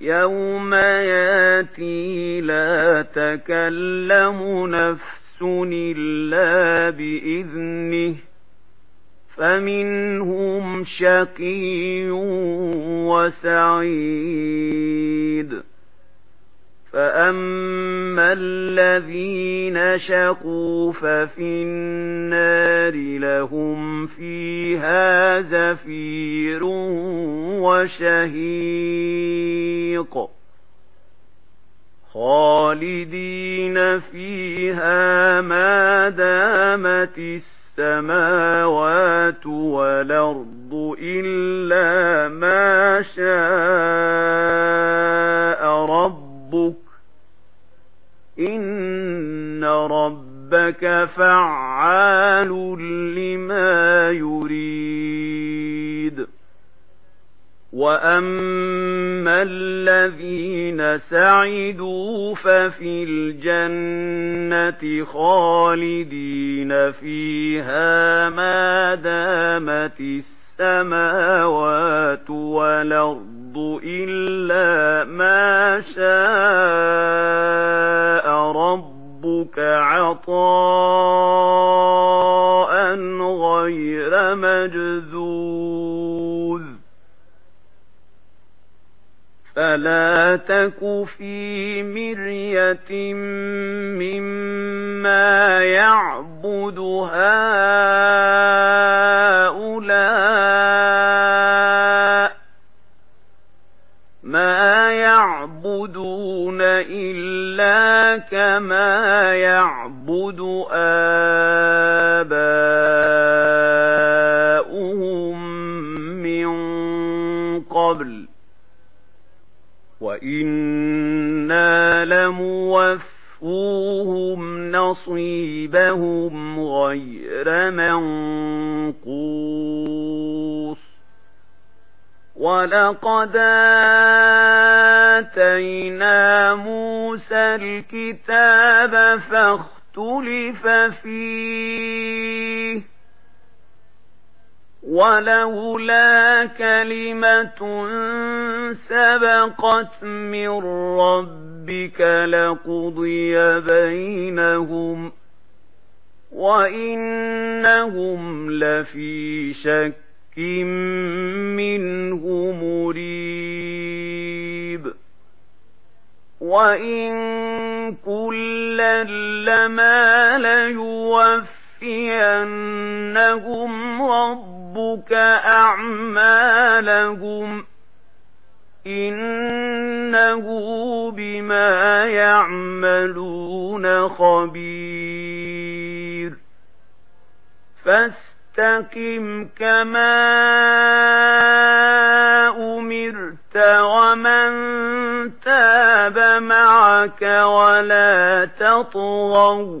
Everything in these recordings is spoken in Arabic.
يوم ياتي لا تكلم نفس إلا بإذنه فمنهم شقي وسعيد فَأَمَّا الَّذِينَ شَقُوا فَفِي النَّارِ لَهُمْ فِيهَا زَفِيرٌ وَشَهِيقٌ خَالِدِينَ فِيهَا مَا دَامَتِ السَّمَاوَاتُ وَالْأَرْضُ إِلَّا مَا شَاءَ ربك فعال لما يريد. وأما الذين سعدوا ففي الجنة خالدين فيها ما دامت السماوات والأرض تك في مرية مما يعبد هؤلاء ما يعبدون إلا كما يعبد آباؤهم من قبل وَإِنَّا لَمُوَفُّوهُمْ نَصِيبَهُمْ غَيْرَ مَنْقُوصٍ وَلَقَدْ آتَيْنَا مُوسَى الْكِتَابَ فَاخْتَلَفَ فِيهِ ولولا كلمة سبقت من ربك لقضي بينهم وإنهم لفي شك منه مريب وإن كلا لما ليوفينهم ربهم ربك أعمالهم إنه بما يعملون خبير فاستقم كما أمرت ومن تاب معك ولا تطغوا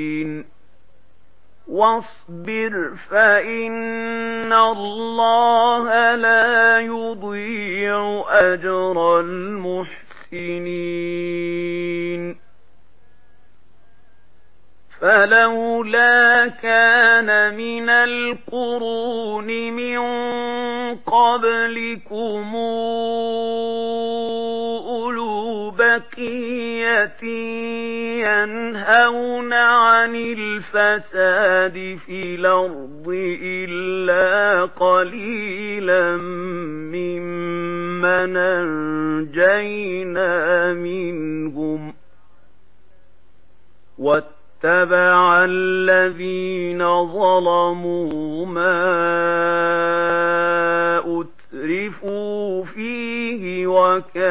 واصبر فإن الله لا يضيع أجر المحسنين. فلولا كان من القرون من قبلكم مَّكِيَّةٍ يَنْهَوْنَ عَنِ الْفَسَادِ فِي الْأَرْضِ إِلَّا قَلِيلًا مِّمَّنْ نَجَّيْنَا مِنْهُمْ وَاتَّبَعَ الَّذِينَ ظَلَمُوا مَا أُتْرِفُوا فِيهِ وَكَانُوا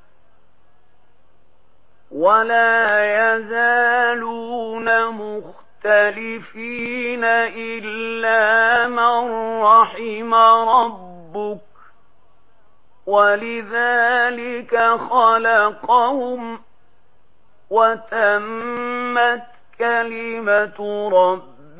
ولا يزالون مختلفين إلا من رحم ربك ولذلك خلقهم وتمت كلمة ربك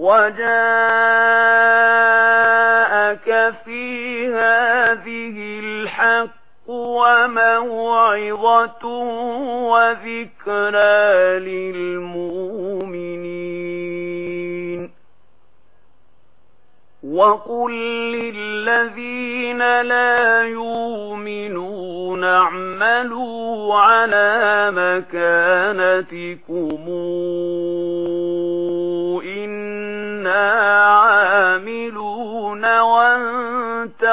وجاءك في هذه الحق وموعظة وذكرى للمؤمنين وقل للذين لا يؤمنون اعملوا على مكانتكمون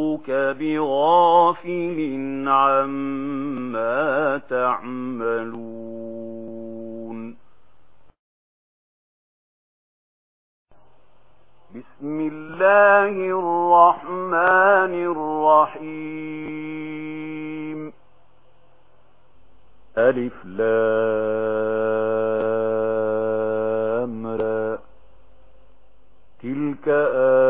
ربك بغافل عما تعملون بسم الله الرحمن الرحيم ألف لامر تلك آية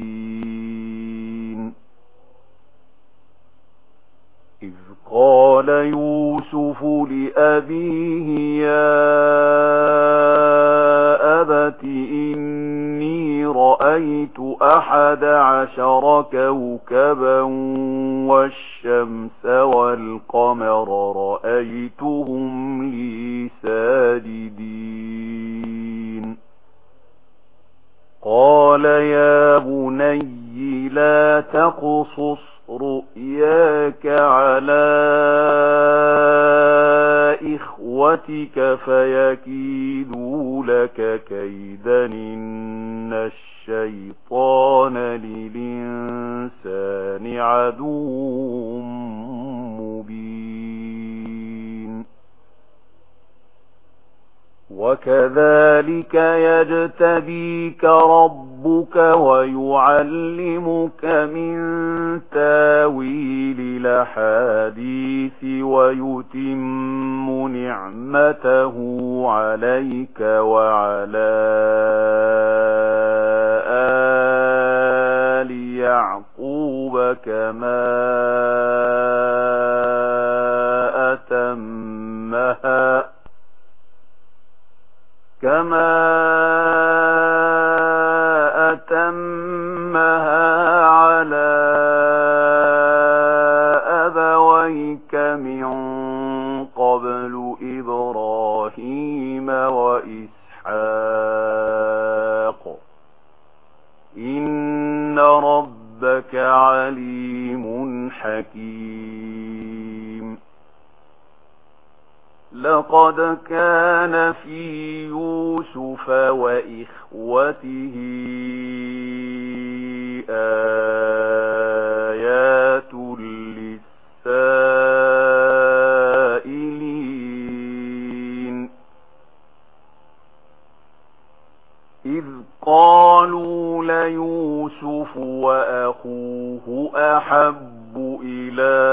أبيه يا أبت إني رأيت أحد عشر كوكبا والشمس والقمر رأيتهم لي ساجدين قال يا بني لا تقصص رؤياك عليك طاعتك فيكيدوا لك كيدا إن الشيطان للإنسان عدو مبين وكذلك يجتبيك رب ربك ويعلمك من تاويل الحديث ويتم نعمته عليك وعلى كان في يوسف وإخوته آيات للسائلين. إذ قالوا ليوسف وأخوه أحب إلى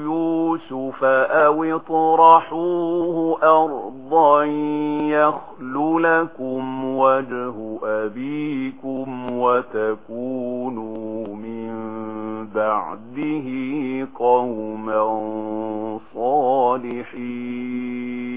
يُوسُفَ أَوِ اطْرَحُوهُ أَرْضًا يَخْلُ لَكُمْ وَجْهُ أَبِيكُمْ وَتَكُونُوا مِنْ بَعْدِهِ قَوْمًا صَالِحِينَ